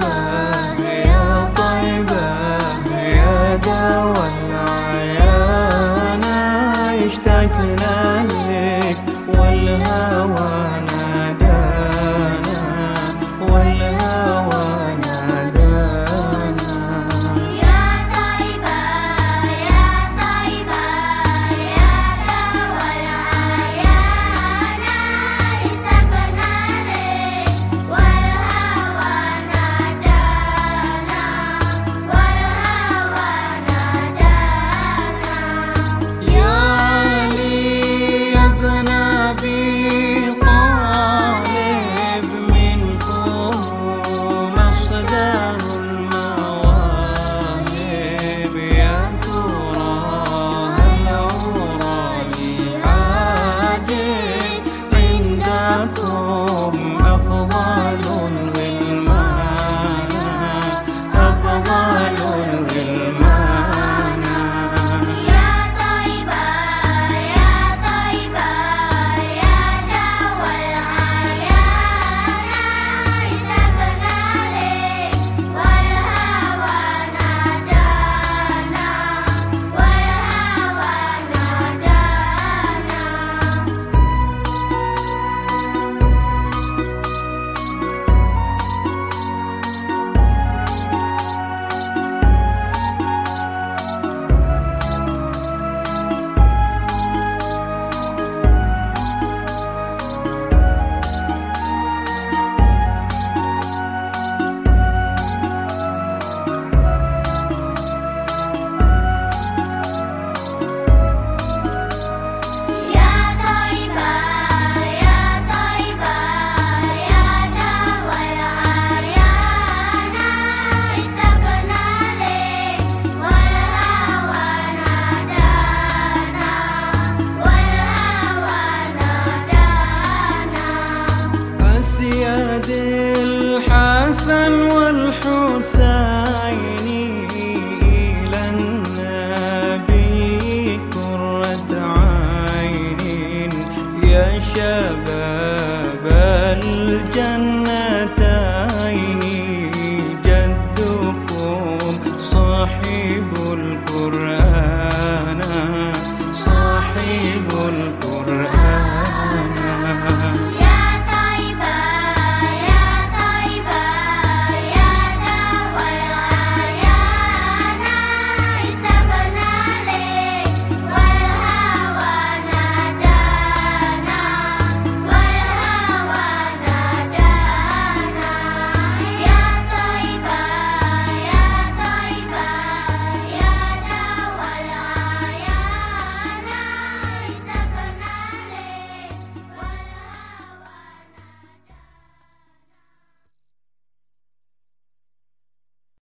طيبة يا طيبة يا دوا العيان اشتقنا لك والهوى صلاتهم أفضل غلمانا أفضل غلمانا الحسن والحسين